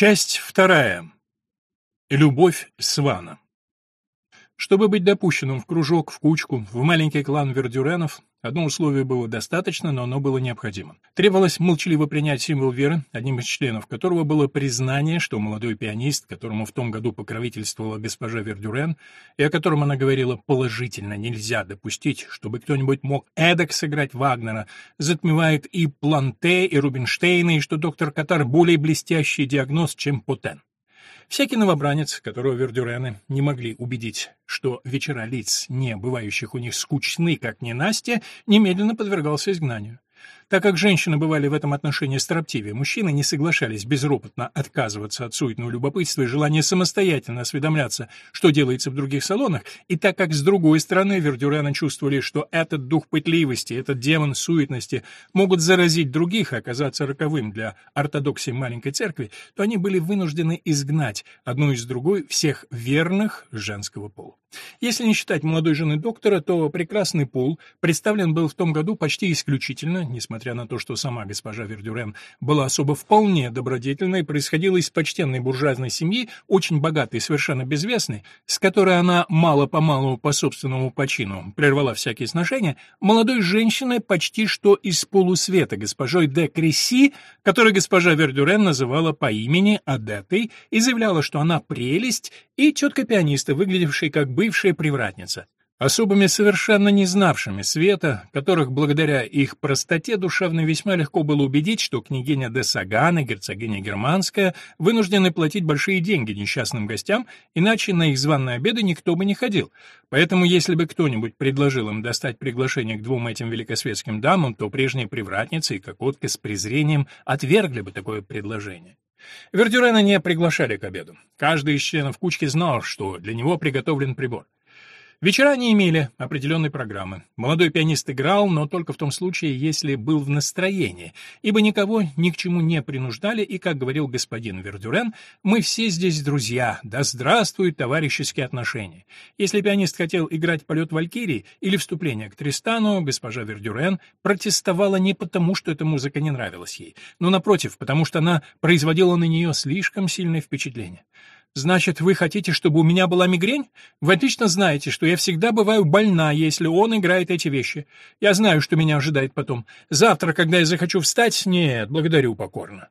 Часть вторая. Любовь Свана. Чтобы быть допущенным в кружок, в кучку, в маленький клан Вердюренов, одно условие было достаточно, но оно было необходимо. Требовалось молчаливо принять символ веры, одним из членов которого было признание, что молодой пианист, которому в том году покровительствовала госпожа Вердюрен, и о котором она говорила положительно нельзя допустить, чтобы кто-нибудь мог эдак сыграть Вагнера, затмевает и Планте, и Рубинштейна, и что доктор Катар более блестящий диагноз, чем Потен. Всякий новобранец, которого Вердюрены не могли убедить, что вечера лиц, не бывающих у них скучны, как не Настя, немедленно подвергался изгнанию. Так как женщины бывали в этом отношении строптивее, мужчины не соглашались безропотно отказываться от суетного любопытства и желания самостоятельно осведомляться, что делается в других салонах, и так как с другой стороны Вердюрены чувствовали, что этот дух пытливости, этот демон суетности могут заразить других и оказаться роковым для ортодоксии маленькой церкви, то они были вынуждены изгнать одну из другой всех верных женского пола. Если не считать молодой жены доктора, то прекрасный пол представлен был в том году почти исключительно, несмотря на то, что сама госпожа Вердюрен была особо вполне добродетельной, происходила из почтенной буржуазной семьи, очень богатой и совершенно безвестной, с которой она мало-помалу по собственному почину прервала всякие сношения, молодой женщиной почти что из полусвета госпожой де Креси, которую госпожа Вердюрен называла по имени Адетой и заявляла, что она прелесть, и тетка пианиста, выглядевшая как бывшая привратница. Особыми совершенно не знавшими света, которых благодаря их простоте душевно весьма легко было убедить, что княгиня де Саган и герцогиня Германская вынуждены платить большие деньги несчастным гостям, иначе на их званые обеды никто бы не ходил. Поэтому если бы кто-нибудь предложил им достать приглашение к двум этим великосветским дамам, то прежние привратницы и кокотка с презрением отвергли бы такое предложение. Вердюрена не приглашали к обеду. Каждый из членов кучки знал, что для него приготовлен прибор. Вечера не имели определенной программы. Молодой пианист играл, но только в том случае, если был в настроении, ибо никого ни к чему не принуждали, и, как говорил господин Вердюрен, мы все здесь друзья, да здравствуют товарищеские отношения. Если пианист хотел играть полет Валькирии или вступление к Тристану, госпожа Вердюрен протестовала не потому, что эта музыка не нравилась ей, но, напротив, потому что она производила на нее слишком сильное впечатление. Значит, вы хотите, чтобы у меня была мигрень? Вы отлично знаете, что я всегда бываю больна, если он играет эти вещи. Я знаю, что меня ожидает потом. Завтра, когда я захочу встать, нет, благодарю покорно.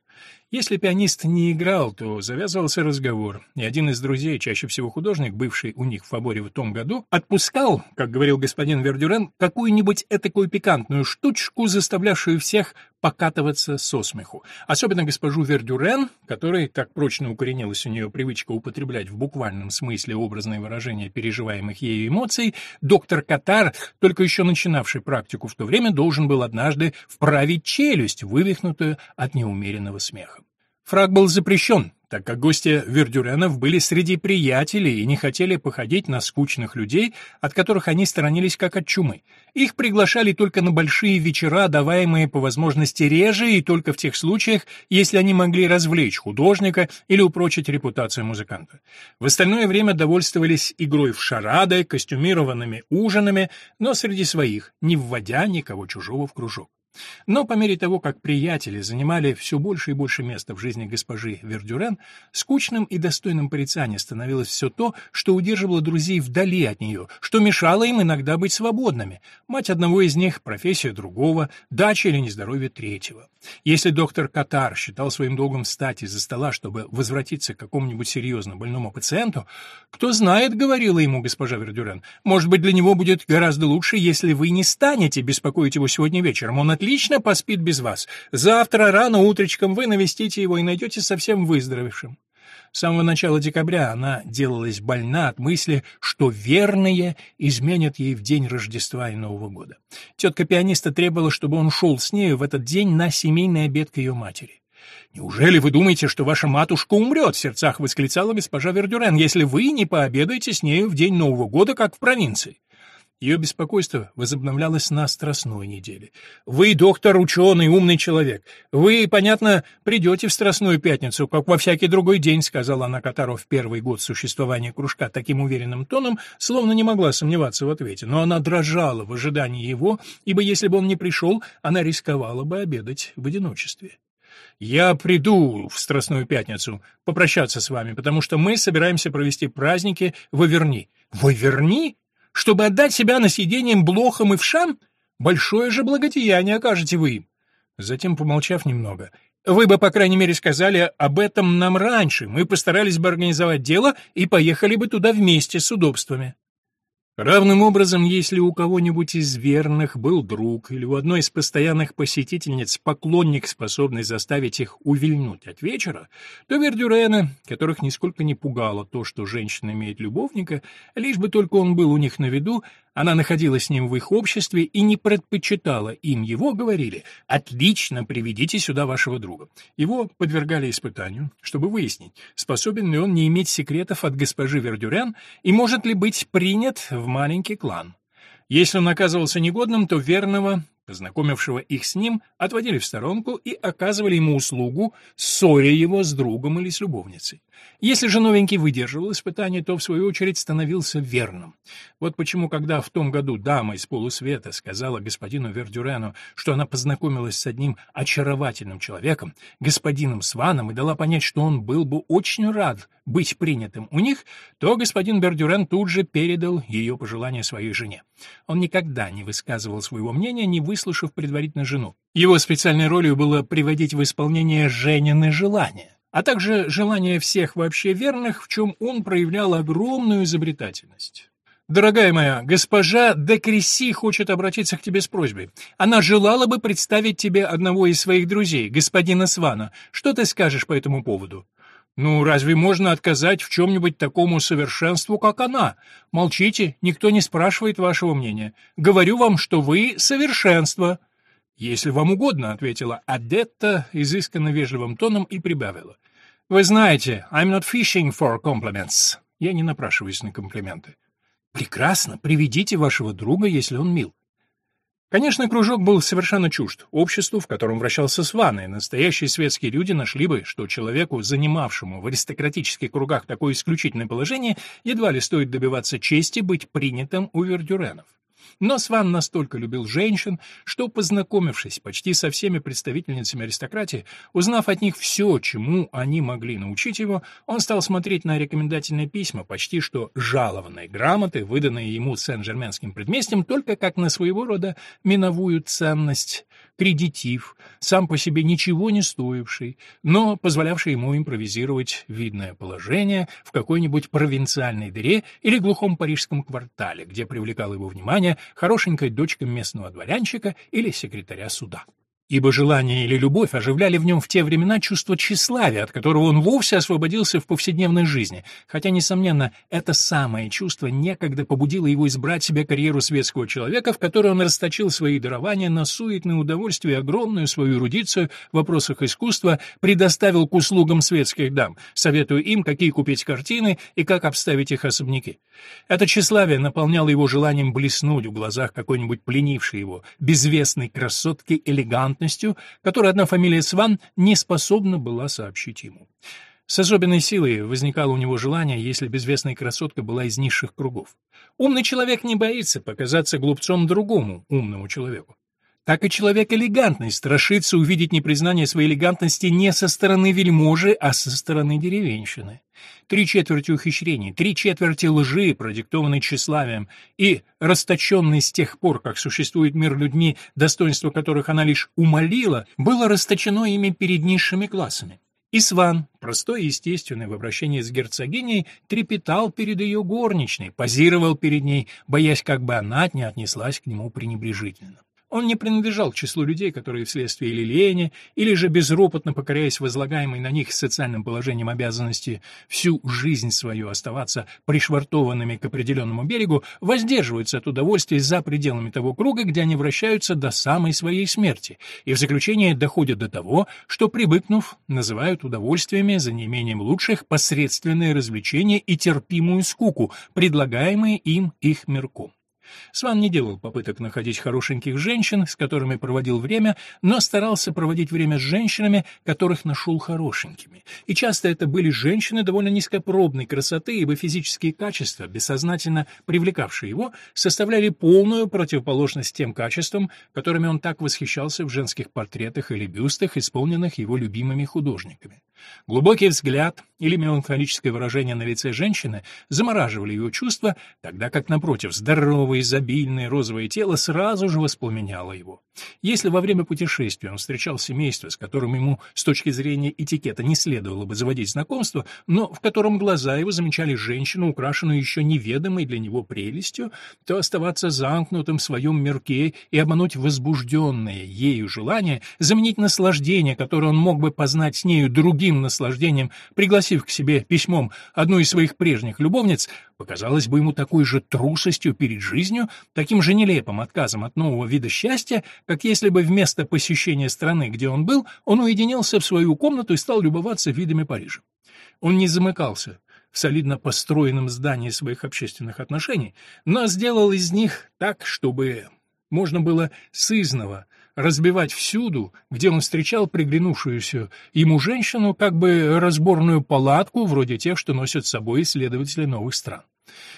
Если пианист не играл, то завязывался разговор, и один из друзей, чаще всего художник, бывший у них в фаворе в том году, отпускал, как говорил господин Вердюрен, какую-нибудь этакую пикантную штучку, заставлявшую всех покатываться со смеху. Особенно госпожу Вердюрен, которой так прочно укоренилась у нее привычка употреблять в буквальном смысле образные выражения переживаемых ею эмоций, доктор Катар, только еще начинавший практику в то время, должен был однажды вправить челюсть, вывихнутую от неумеренного смеха. Фраг был запрещен, так как гости Вердюренов были среди приятелей и не хотели походить на скучных людей, от которых они сторонились как от чумы. Их приглашали только на большие вечера, даваемые по возможности реже и только в тех случаях, если они могли развлечь художника или упрочить репутацию музыканта. В остальное время довольствовались игрой в шарады, костюмированными ужинами, но среди своих, не вводя никого чужого в кружок. Но по мере того, как приятели занимали все больше и больше места в жизни госпожи Вердюрен, скучным и достойным порицания становилось все то, что удерживало друзей вдали от нее, что мешало им иногда быть свободными. Мать одного из них, профессия другого, дача или нездоровье третьего. Если доктор Катар считал своим долгом встать из-за стола, чтобы возвратиться к какому-нибудь серьезно больному пациенту, кто знает, говорила ему госпожа Вердюрен, может быть, для него будет гораздо лучше, если вы не станете беспокоить его сегодня вечером, он отлично отлично поспит без вас. Завтра рано утречком вы навестите его и найдете совсем выздоровевшим. С самого начала декабря она делалась больна от мысли, что верные изменят ей в день Рождества и Нового года. Тетка-пианиста требовала, чтобы он шел с нею в этот день на семейный обед к ее матери. «Неужели вы думаете, что ваша матушка умрет?» — в сердцах восклицала госпожа Вердюрен, «если вы не пообедаете с нею в день Нового года, как в провинции?» Ее беспокойство возобновлялось на Страстной неделе. «Вы, доктор, ученый, умный человек. Вы, понятно, придете в Страстную пятницу, как во всякий другой день», — сказала она Катару в первый год существования кружка таким уверенным тоном, словно не могла сомневаться в ответе. Но она дрожала в ожидании его, ибо если бы он не пришел, она рисковала бы обедать в одиночестве. Я приду в Страстную Пятницу попрощаться с вами, потому что мы собираемся провести праздники в Аверни. В Аверни? Чтобы отдать себя на съедением блохам и вшам? Большое же благодеяние окажете вы им. Затем, помолчав немного, вы бы, по крайней мере, сказали об этом нам раньше. Мы постарались бы организовать дело и поехали бы туда вместе с удобствами. Равным образом, если у кого-нибудь из верных был друг или у одной из постоянных посетительниц поклонник, способный заставить их увильнуть от вечера, то Вердюрены, которых нисколько не пугало то, что женщина имеет любовника, лишь бы только он был у них на виду, она находилась с ним в их обществе и не предпочитала им его, говорили «Отлично, приведите сюда вашего друга». Его подвергали испытанию, чтобы выяснить, способен ли он не иметь секретов от госпожи Вердюрен и может ли быть принят в маленький клан. Если он оказывался негодным, то верного Познакомившего их с ним отводили в сторонку и оказывали ему услугу, ссоря его с другом или с любовницей. Если же новенький выдерживал испытание, то, в свою очередь, становился верным. Вот почему, когда в том году дама из полусвета сказала господину Вердюрену, что она познакомилась с одним очаровательным человеком, господином Сваном, и дала понять, что он был бы очень рад быть принятым у них, то господин Вердюрен тут же передал ее пожелание своей жене. Он никогда не высказывал своего мнения, не выслушав предварительно жену. Его специальной ролью было приводить в исполнение Женины желания а также желание всех вообще верных, в чем он проявлял огромную изобретательность. «Дорогая моя, госпожа де Креси хочет обратиться к тебе с просьбой. Она желала бы представить тебе одного из своих друзей, господина Свана. Что ты скажешь по этому поводу?» «Ну, разве можно отказать в чем-нибудь такому совершенству, как она? Молчите, никто не спрашивает вашего мнения. Говорю вам, что вы — совершенство». «Если вам угодно», — ответила Адетта изысканно вежливым тоном и прибавила. «Вы знаете, I'm not fishing for compliments». Я не напрашиваюсь на комплименты. «Прекрасно, приведите вашего друга, если он мил». Конечно, кружок был совершенно чужд обществу, в котором вращался Сван, и настоящие светские люди нашли бы, что человеку, занимавшему в аристократических кругах такое исключительное положение, едва ли стоит добиваться чести быть принятым у вердюренов. Но Сван настолько любил женщин, что, познакомившись почти со всеми представительницами аристократии, узнав от них все, чему они могли научить его, он стал смотреть на рекомендательные письма, почти что жалованные грамоты, выданные ему Сен-Жерменским предместьем, только как на своего рода миновую ценность, кредитив, сам по себе ничего не стоивший, но позволявший ему импровизировать видное положение в какой-нибудь провинциальной дыре или глухом парижском квартале, где привлекало его внимание хорошенькая дочка местного дворянчика или секретаря суда ибо желание или любовь оживляли в нем в те времена чувство тщеславия, от которого он вовсе освободился в повседневной жизни, хотя, несомненно, это самое чувство некогда побудило его избрать себе карьеру светского человека, в которой он расточил свои дарования на суетное удовольствие и огромную свою эрудицию в вопросах искусства предоставил к услугам светских дам, советуя им, какие купить картины и как обставить их особняки. Это тщеславие наполняло его желанием блеснуть в глазах какой-нибудь пленившей его, безвестной красотки элегант пикантностью, которую одна фамилия Сван не способна была сообщить ему. С особенной силой возникало у него желание, если безвестная красотка была из низших кругов. Умный человек не боится показаться глупцом другому умному человеку. Так и человек элегантный страшится увидеть непризнание своей элегантности не со стороны вельможи, а со стороны деревенщины. Три четверти ухищрений, три четверти лжи, продиктованной тщеславием, и расточенной с тех пор, как существует мир людьми, достоинство которых она лишь умолила, было расточено ими перед низшими классами. И Сван, простой и естественный в обращении с герцогиней, трепетал перед ее горничной, позировал перед ней, боясь, как бы она не отнеслась к нему пренебрежительно. Он не принадлежал к числу людей, которые вследствие или лени, или же безропотно покоряясь возлагаемой на них социальным положением обязанности всю жизнь свою оставаться пришвартованными к определенному берегу, воздерживаются от удовольствия за пределами того круга, где они вращаются до самой своей смерти, и в заключение доходят до того, что, привыкнув, называют удовольствиями за неимением лучших посредственные развлечения и терпимую скуку, предлагаемые им их мирком. Сван не делал попыток находить хорошеньких женщин, с которыми проводил время, но старался проводить время с женщинами, которых нашел хорошенькими. И часто это были женщины довольно низкопробной красоты, ибо физические качества, бессознательно привлекавшие его, составляли полную противоположность тем качествам, которыми он так восхищался в женских портретах или бюстах, исполненных его любимыми художниками. Глубокий взгляд или меланхолическое выражение на лице женщины замораживали его чувства, тогда как, напротив, здоровое, изобильное розовое тело сразу же воспламеняло его. Если во время путешествия он встречал семейство, с которым ему с точки зрения этикета не следовало бы заводить знакомство, но в котором глаза его замечали женщину, украшенную еще неведомой для него прелестью, то оставаться замкнутым в своем мирке и обмануть возбужденное ею желание, заменить наслаждение, которое он мог бы познать с нею другим наслаждением, пригласив к себе письмом одну из своих прежних любовниц, показалось бы ему такой же трусостью перед жизнью, таким же нелепым отказом от нового вида счастья, как если бы вместо посещения страны, где он был, он уединился в свою комнату и стал любоваться видами Парижа. Он не замыкался в солидно построенном здании своих общественных отношений, но сделал из них так, чтобы можно было сызново разбивать всюду, где он встречал приглянувшуюся ему женщину, как бы разборную палатку, вроде тех, что носят с собой исследователи новых стран.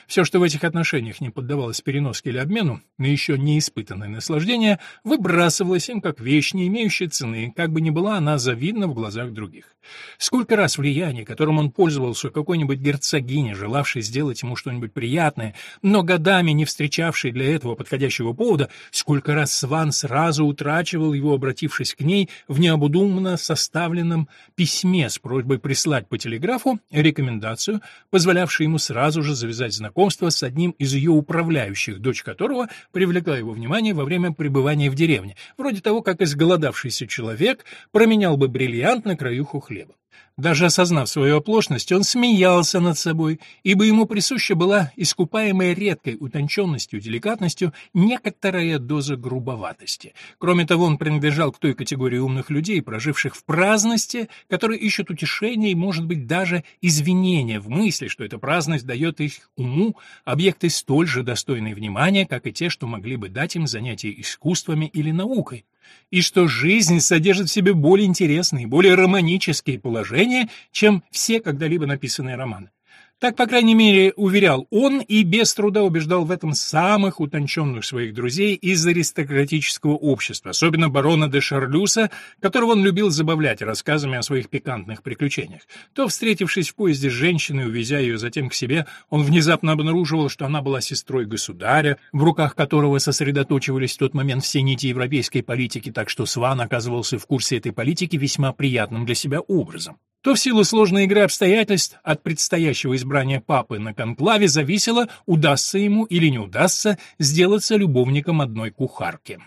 Все, что в этих отношениях не поддавалось переноске или обмену, на еще не испытанное наслаждение, выбрасывалось им как вещь, не имеющая цены, как бы ни была она завидна в глазах других. Сколько раз влияние, которым он пользовался какой-нибудь герцогине, желавшей сделать ему что-нибудь приятное, но годами не встречавшей для этого подходящего повода, сколько раз Сван сразу утрачивал его, обратившись к ней в необдуманно составленном письме с просьбой прислать по телеграфу рекомендацию, позволявшую ему сразу же завязать завязать знакомство с одним из ее управляющих, дочь которого привлекла его внимание во время пребывания в деревне, вроде того, как изголодавшийся человек променял бы бриллиант на краюху хлеба. Даже осознав свою оплошность, он смеялся над собой, ибо ему присуща была искупаемая редкой утонченностью, деликатностью некоторая доза грубоватости. Кроме того, он принадлежал к той категории умных людей, проживших в праздности, которые ищут утешения и, может быть, даже извинения в мысли, что эта праздность дает их уму объекты столь же достойные внимания, как и те, что могли бы дать им занятия искусствами или наукой и что жизнь содержит в себе более интересные, более романические положения, чем все когда-либо написанные романы. Так, по крайней мере, уверял он и без труда убеждал в этом самых утонченных своих друзей из аристократического общества, особенно барона де Шарлюса, которого он любил забавлять рассказами о своих пикантных приключениях. То, встретившись в поезде с женщиной, увезя ее затем к себе, он внезапно обнаруживал, что она была сестрой государя, в руках которого сосредоточивались в тот момент все нити европейской политики, так что Сван оказывался в курсе этой политики весьма приятным для себя образом то в силу сложной игры обстоятельств от предстоящего избрания папы на конклаве зависело, удастся ему или не удастся сделаться любовником одной кухарки.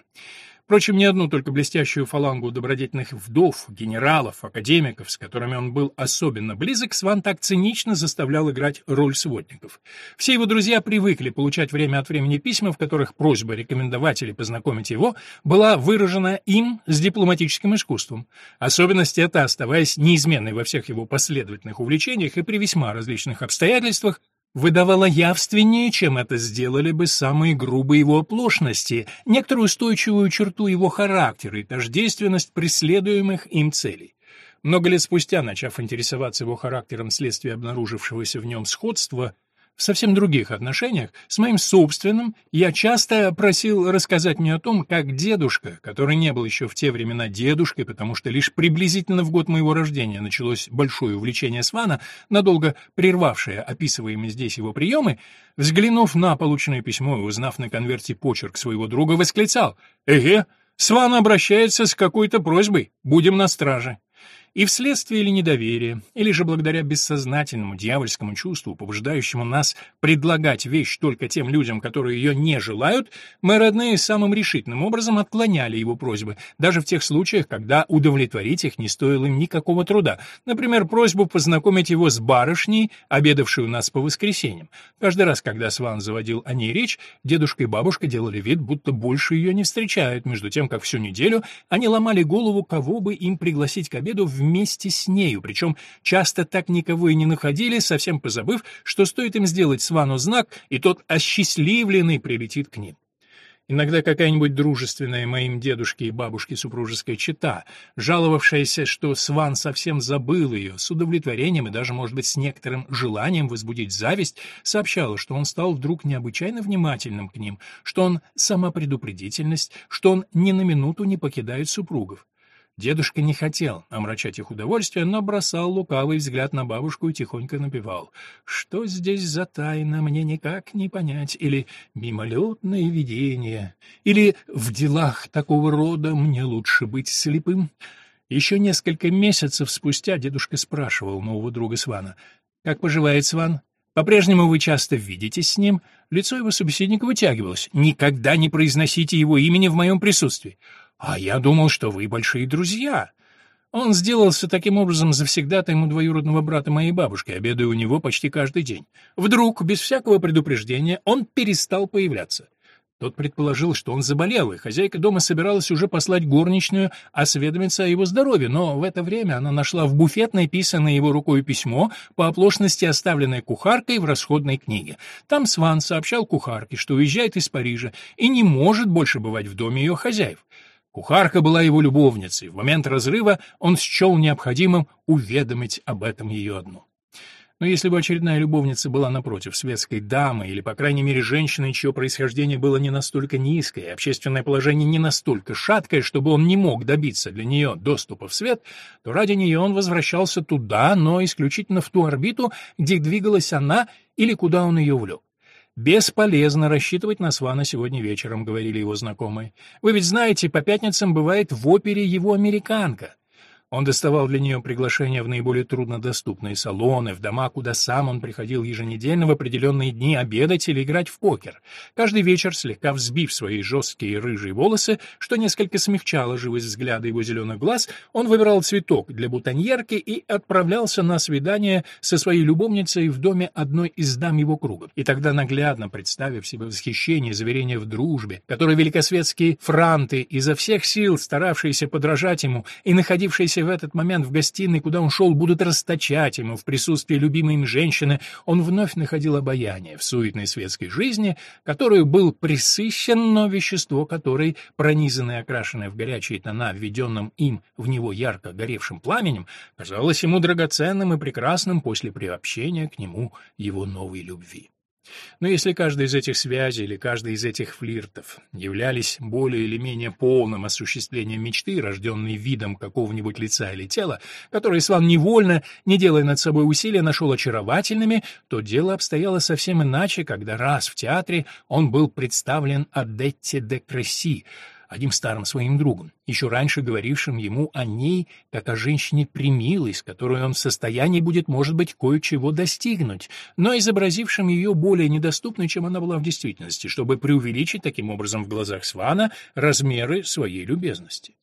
Впрочем, не одну только блестящую фалангу добродетельных вдов, генералов, академиков, с которыми он был особенно близок, Сван так цинично заставлял играть роль сводников. Все его друзья привыкли получать время от времени письма, в которых просьба рекомендовать или познакомить его была выражена им с дипломатическим искусством. Особенность эта, оставаясь неизменной во всех его последовательных увлечениях и при весьма различных обстоятельствах, выдавала явственнее, чем это сделали бы самые грубые его оплошности, некоторую устойчивую черту его характера и тождественность преследуемых им целей. Много лет спустя, начав интересоваться его характером вследствие обнаружившегося в нем сходства, в совсем других отношениях, с моим собственным, я часто просил рассказать мне о том, как дедушка, который не был еще в те времена дедушкой, потому что лишь приблизительно в год моего рождения началось большое увлечение Свана, надолго прервавшее описываемые здесь его приемы, взглянув на полученное письмо и узнав на конверте почерк своего друга, восклицал «Эге, Сван обращается с какой-то просьбой, будем на страже». И вследствие или недоверия, или же благодаря бессознательному дьявольскому чувству, побуждающему нас предлагать вещь только тем людям, которые ее не желают, мы, родные, самым решительным образом отклоняли его просьбы, даже в тех случаях, когда удовлетворить их не стоило им никакого труда. Например, просьбу познакомить его с барышней, обедавшей у нас по воскресеньям. Каждый раз, когда Сван заводил о ней речь, дедушка и бабушка делали вид, будто больше ее не встречают, между тем, как всю неделю они ломали голову, кого бы им пригласить к обеду в вместе с нею, причем часто так никого и не находили, совсем позабыв, что стоит им сделать Свану знак, и тот осчастливленный прилетит к ним. Иногда какая-нибудь дружественная моим дедушке и бабушке супружеская чета, жаловавшаяся, что Сван совсем забыл ее, с удовлетворением и даже, может быть, с некоторым желанием возбудить зависть, сообщала, что он стал вдруг необычайно внимательным к ним, что он сама предупредительность, что он ни на минуту не покидает супругов. Дедушка не хотел омрачать их удовольствие, но бросал лукавый взгляд на бабушку и тихонько напевал. «Что здесь за тайна, мне никак не понять» или «Мимолетное видение» или «В делах такого рода мне лучше быть слепым». Еще несколько месяцев спустя дедушка спрашивал нового друга Свана. «Как поживает Сван?» По-прежнему вы часто видитесь с ним. Лицо его собеседника вытягивалось. Никогда не произносите его имени в моем присутствии. «А я думал, что вы большие друзья». Он сделался таким образом завсегдатаем у двоюродного брата моей бабушки, обедая у него почти каждый день. Вдруг, без всякого предупреждения, он перестал появляться. Тот предположил, что он заболел, и хозяйка дома собиралась уже послать горничную осведомиться о его здоровье, но в это время она нашла в буфетной писанное его рукой письмо, по оплошности оставленное кухаркой в расходной книге. Там Сван сообщал кухарке, что уезжает из Парижа и не может больше бывать в доме ее хозяев. Кухарка была его любовницей. В момент разрыва он счел необходимым уведомить об этом ее одну. Но если бы очередная любовница была напротив светской дамы или, по крайней мере, женщиной, чье происхождение было не настолько низкое, общественное положение не настолько шаткое, чтобы он не мог добиться для нее доступа в свет, то ради нее он возвращался туда, но исключительно в ту орбиту, где двигалась она или куда он ее влек. «Бесполезно рассчитывать на Свана сегодня вечером», — говорили его знакомые. «Вы ведь знаете, по пятницам бывает в опере его американка. Он доставал для нее приглашения в наиболее труднодоступные салоны, в дома, куда сам он приходил еженедельно в определенные дни обедать или играть в покер. Каждый вечер, слегка взбив свои жесткие рыжие волосы, что несколько смягчало живость взгляда его зеленых глаз, он выбирал цветок для бутоньерки и отправлялся на свидание со своей любовницей в доме одной из дам его круга. И тогда, наглядно представив себе восхищение заверения в дружбе, которое великосветские франты, изо всех сил старавшиеся подражать ему и находившиеся в этот момент в гостиной, куда он шел, будут расточать ему в присутствии любимой им женщины, он вновь находил обаяние в суетной светской жизни, которую был присыщен, но вещество которой, пронизанное и окрашенное в горячие тона, введенным им в него ярко горевшим пламенем, казалось ему драгоценным и прекрасным после приобщения к нему его новой любви. Но если каждая из этих связей или каждый из этих флиртов являлись более или менее полным осуществлением мечты, рожденной видом какого-нибудь лица или тела, которые Сван невольно, не делая над собой усилия, нашел очаровательными, то дело обстояло совсем иначе, когда раз в театре он был представлен Адетте де Кресси, одним старым своим другом, еще раньше говорившим ему о ней, как о женщине примилой, с которой он в состоянии будет, может быть, кое-чего достигнуть, но изобразившим ее более недоступной, чем она была в действительности, чтобы преувеличить таким образом в глазах Свана размеры своей любезности.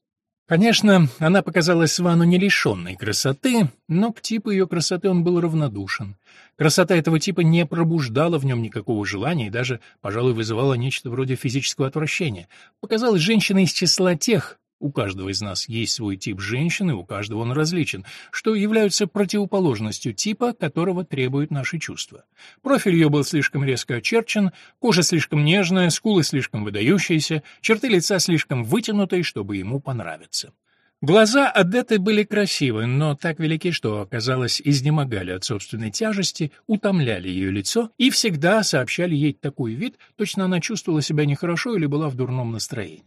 Конечно, она показалась Свану не лишенной красоты, но к типу ее красоты он был равнодушен. Красота этого типа не пробуждала в нем никакого желания и даже, пожалуй, вызывала нечто вроде физического отвращения. Показалась женщина из числа тех, у каждого из нас есть свой тип женщины, у каждого он различен, что являются противоположностью типа, которого требуют наши чувства. Профиль ее был слишком резко очерчен, кожа слишком нежная, скулы слишком выдающиеся, черты лица слишком вытянутые, чтобы ему понравиться. Глаза Адетты были красивы, но так велики, что, казалось, изнемогали от собственной тяжести, утомляли ее лицо и всегда сообщали ей такой вид, точно она чувствовала себя нехорошо или была в дурном настроении.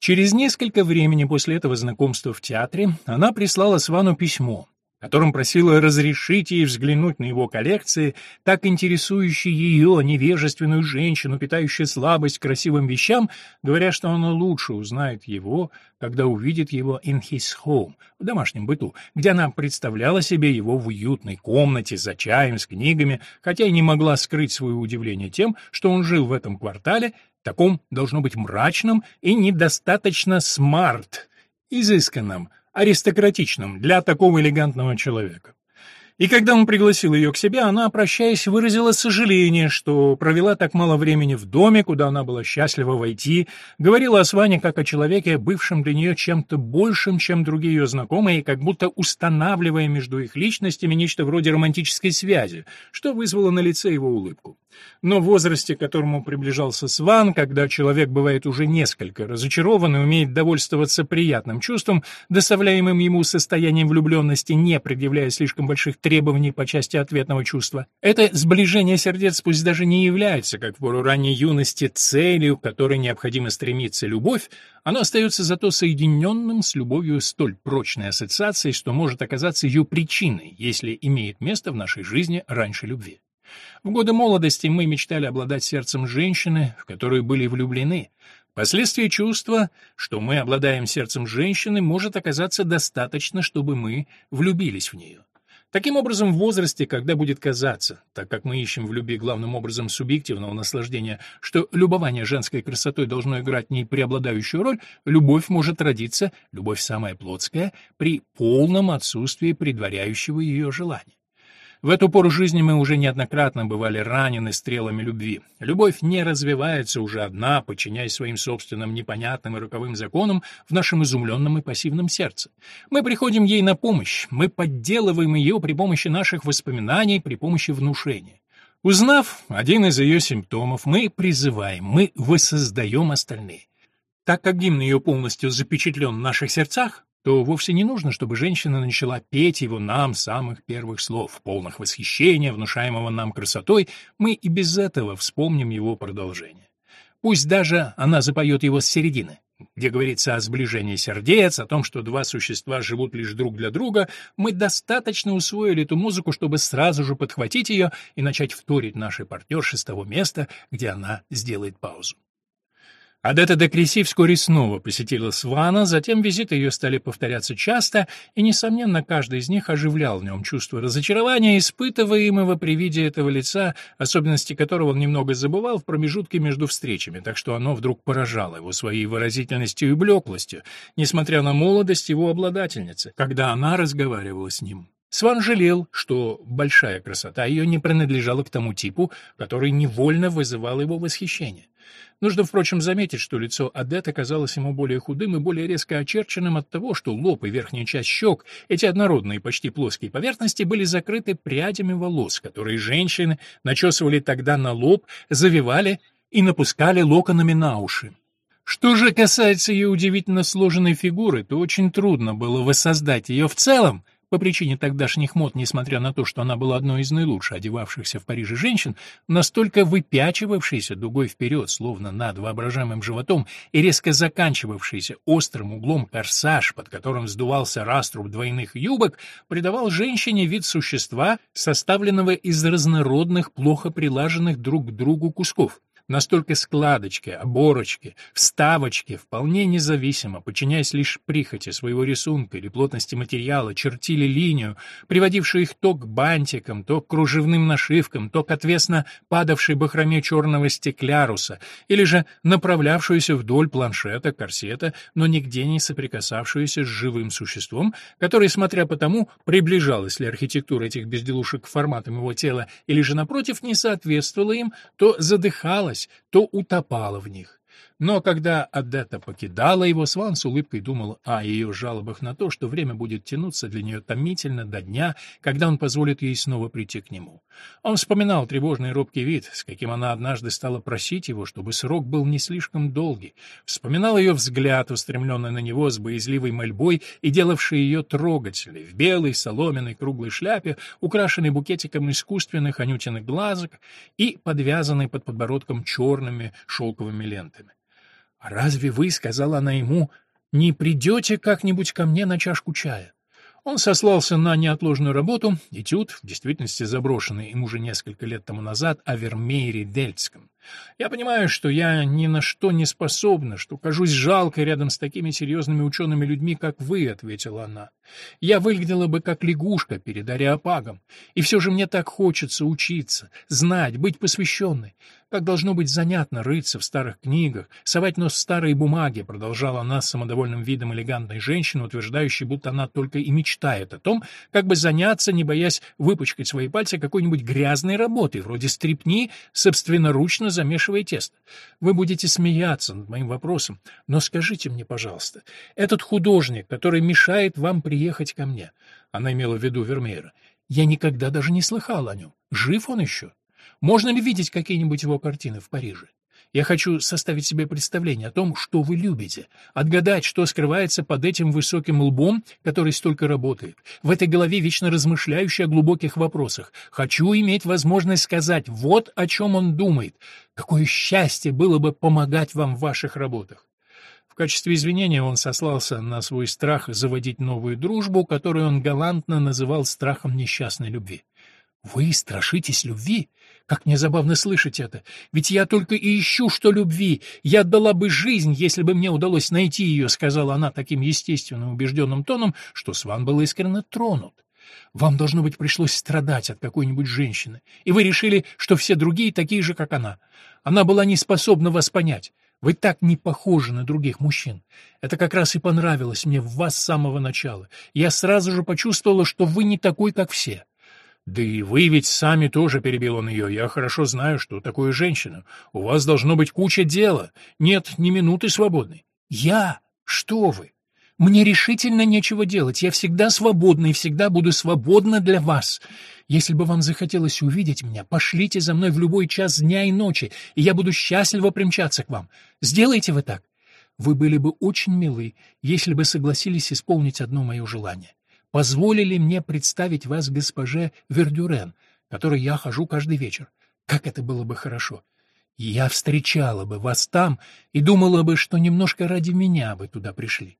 Через несколько времени после этого знакомства в театре она прислала Свану письмо, которым просила разрешить ей взглянуть на его коллекции, так интересующие ее, невежественную женщину, питающую слабость к красивым вещам, говоря, что она лучше узнает его, когда увидит его in his home, в домашнем быту, где она представляла себе его в уютной комнате за чаем, с книгами, хотя и не могла скрыть свое удивление тем, что он жил в этом квартале таком, должно быть, мрачном и недостаточно смарт, изысканном, аристократичном для такого элегантного человека. И когда он пригласил ее к себе, она, прощаясь, выразила сожаление, что провела так мало времени в доме, куда она была счастлива войти, говорила о Сване как о человеке, бывшем для нее чем-то большим, чем другие ее знакомые, как будто устанавливая между их личностями нечто вроде романтической связи, что вызвало на лице его улыбку. Но в возрасте, к которому приближался Сван, когда человек бывает уже несколько разочарован и умеет довольствоваться приятным чувством, доставляемым ему состоянием влюбленности, не предъявляя слишком больших требований по части ответного чувства, это сближение сердец пусть даже не является, как в пору ранней юности, целью, к которой необходимо стремиться любовь, оно остается зато соединенным с любовью столь прочной ассоциацией, что может оказаться ее причиной, если имеет место в нашей жизни раньше любви. В годы молодости мы мечтали обладать сердцем женщины, в которую были влюблены. Впоследствии чувства, что мы обладаем сердцем женщины, может оказаться достаточно, чтобы мы влюбились в нее. Таким образом, в возрасте, когда будет казаться, так как мы ищем в любви главным образом субъективного наслаждения, что любование женской красотой должно играть в ней преобладающую роль, любовь может родиться, любовь самая плотская, при полном отсутствии предваряющего ее желания. В эту пору жизни мы уже неоднократно бывали ранены стрелами любви. Любовь не развивается уже одна, подчиняясь своим собственным непонятным и роковым законам в нашем изумленном и пассивном сердце. Мы приходим ей на помощь, мы подделываем ее при помощи наших воспоминаний, при помощи внушения. Узнав один из ее симптомов, мы призываем, мы воссоздаем остальные. Так как гимн ее полностью запечатлен в наших сердцах, то вовсе не нужно, чтобы женщина начала петь его нам самых первых слов, полных восхищения, внушаемого нам красотой, мы и без этого вспомним его продолжение. Пусть даже она запоет его с середины, где говорится о сближении сердец, о том, что два существа живут лишь друг для друга, мы достаточно усвоили эту музыку, чтобы сразу же подхватить ее и начать вторить нашей партнерше с того места, где она сделает паузу. Адетта де Креси вскоре снова посетила Свана, затем визиты ее стали повторяться часто, и, несомненно, каждый из них оживлял в нем чувство разочарования, испытываемого при виде этого лица, особенности которого он немного забывал в промежутке между встречами, так что оно вдруг поражало его своей выразительностью и блеклостью, несмотря на молодость его обладательницы, когда она разговаривала с ним. Сван жалел, что большая красота ее не принадлежала к тому типу, который невольно вызывал его восхищение. Нужно, впрочем, заметить, что лицо Адет оказалось ему более худым и более резко очерченным от того, что лоб и верхняя часть щек, эти однородные почти плоские поверхности, были закрыты прядями волос, которые женщины начесывали тогда на лоб, завивали и напускали локонами на уши. Что же касается ее удивительно сложенной фигуры, то очень трудно было воссоздать ее в целом, по причине тогдашних мод, несмотря на то, что она была одной из наилучше одевавшихся в Париже женщин, настолько выпячивавшейся дугой вперед, словно над воображаемым животом, и резко заканчивавшийся острым углом корсаж, под которым вздувался раструб двойных юбок, придавал женщине вид существа, составленного из разнородных, плохо прилаженных друг к другу кусков. Настолько складочки, оборочки, вставочки вполне независимо, подчиняясь лишь прихоти своего рисунка или плотности материала, чертили линию, приводившую их то к бантикам, то к кружевным нашивкам, то к отвесно падавшей бахроме черного стекляруса, или же направлявшуюся вдоль планшета, корсета, но нигде не соприкасавшуюся с живым существом, которое, смотря по тому, приближалась ли архитектура этих безделушек к форматам его тела, или же, напротив, не соответствовала им, то задыхалась, то утопала в них. Но когда Адетта покидала его, Сван с улыбкой думал о ее жалобах на то, что время будет тянуться для нее томительно до дня, когда он позволит ей снова прийти к нему. Он вспоминал тревожный робкий вид, с каким она однажды стала просить его, чтобы срок был не слишком долгий, вспоминал ее взгляд, устремленный на него с боязливой мольбой и делавший ее трогательной, в белой соломенной круглой шляпе, украшенной букетиком искусственных анютиных глазок и подвязанной под подбородком черными шелковыми лентами. «А разве вы, — сказала она ему, — не придете как-нибудь ко мне на чашку чая?» Он сослался на неотложную работу, этюд, в действительности заброшенный им уже несколько лет тому назад, о Вермеере Дельцком. «Я понимаю, что я ни на что не способна, что кажусь жалкой рядом с такими серьезными учеными людьми, как вы», — ответила она. «Я выглядела бы как лягушка перед ареопагом, и все же мне так хочется учиться, знать, быть посвященной. Как должно быть занятно рыться в старых книгах, совать нос в старые бумаги, продолжала она с самодовольным видом элегантной женщины, утверждающей, будто она только и мечтает о том, как бы заняться, не боясь выпачкать свои пальцы какой-нибудь грязной работой, вроде стрипни, собственноручно замешивая тесто. Вы будете смеяться над моим вопросом, но скажите мне, пожалуйста, этот художник, который мешает вам приехать ко мне, она имела в виду Вермеера, я никогда даже не слыхал о нем. Жив он еще? Можно ли видеть какие-нибудь его картины в Париже? Я хочу составить себе представление о том, что вы любите, отгадать, что скрывается под этим высоким лбом, который столько работает, в этой голове вечно размышляющей о глубоких вопросах. Хочу иметь возможность сказать, вот о чем он думает. Какое счастье было бы помогать вам в ваших работах. В качестве извинения он сослался на свой страх заводить новую дружбу, которую он галантно называл страхом несчастной любви. «Вы страшитесь любви? Как мне забавно слышать это! Ведь я только и ищу, что любви. Я отдала бы жизнь, если бы мне удалось найти ее», — сказала она таким естественным убежденным тоном, что Сван был искренне тронут. «Вам, должно быть, пришлось страдать от какой-нибудь женщины, и вы решили, что все другие такие же, как она. Она была не способна вас понять. Вы так не похожи на других мужчин. Это как раз и понравилось мне в вас с самого начала. Я сразу же почувствовала, что вы не такой, как все. Да и вы ведь сами тоже, перебил он ее. Я хорошо знаю, что такое женщина. У вас должно быть куча дела. Нет ни минуты свободной. Я? Что вы? Мне решительно нечего делать. Я всегда свободна и всегда буду свободна для вас. Если бы вам захотелось увидеть меня, пошлите за мной в любой час дня и ночи, и я буду счастливо примчаться к вам. Сделайте вы так. Вы были бы очень милы, если бы согласились исполнить одно мое желание. Позволили мне представить вас госпоже Вердюрен, которой я хожу каждый вечер. Как это было бы хорошо. Я встречала бы вас там и думала бы, что немножко ради меня вы туда пришли.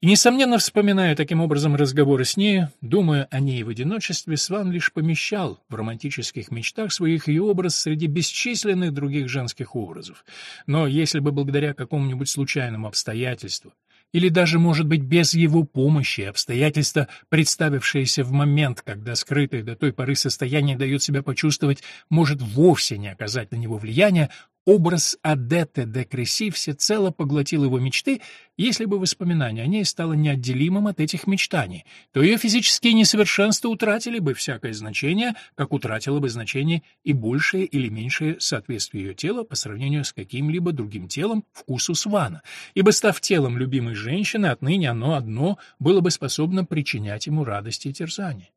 И, несомненно, вспоминая таким образом разговоры с ней, думая о ней в одиночестве, Сван лишь помещал в романтических мечтах своих ее образ среди бесчисленных других женских образов. Но если бы благодаря какому-нибудь случайному обстоятельству или даже, может быть, без его помощи, обстоятельства, представившиеся в момент, когда скрытое до той поры состояние дает себя почувствовать, может вовсе не оказать на него влияния, Образ Адетте де Креси всецело поглотил его мечты, если бы воспоминание о ней стало неотделимым от этих мечтаний, то ее физические несовершенства утратили бы всякое значение, как утратило бы значение и большее или меньшее соответствие ее тела по сравнению с каким-либо другим телом вкусу Свана, ибо, став телом любимой женщины, отныне оно одно было бы способно причинять ему радость и терзание.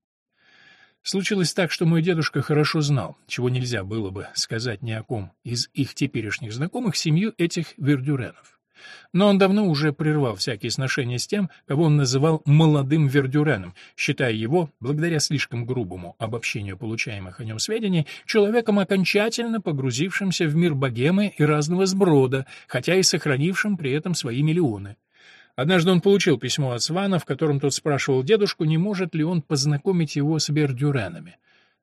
Случилось так, что мой дедушка хорошо знал, чего нельзя было бы сказать ни о ком из их теперешних знакомых, семью этих Вердюренов. Но он давно уже прервал всякие сношения с тем, кого он называл «молодым Вердюреном», считая его, благодаря слишком грубому обобщению получаемых о нем сведений, человеком, окончательно погрузившимся в мир богемы и разного сброда, хотя и сохранившим при этом свои миллионы. Однажды он получил письмо от Свана, в котором тот спрашивал дедушку, не может ли он познакомить его с Бердюренами.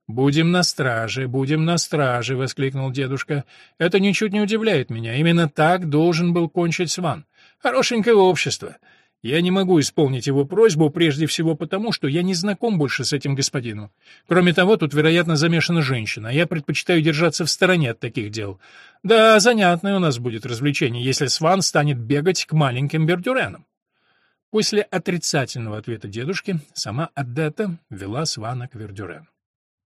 «Будем на страже, будем на страже!» — воскликнул дедушка. «Это ничуть не удивляет меня. Именно так должен был кончить Сван. Хорошенькое общество. Я не могу исполнить его просьбу прежде всего потому, что я не знаком больше с этим господином. Кроме того, тут, вероятно, замешана женщина, а я предпочитаю держаться в стороне от таких дел. Да, занятное у нас будет развлечение, если Сван станет бегать к маленьким Бердюренам. После отрицательного ответа дедушки сама Адетта вела Свана к Вердюрену.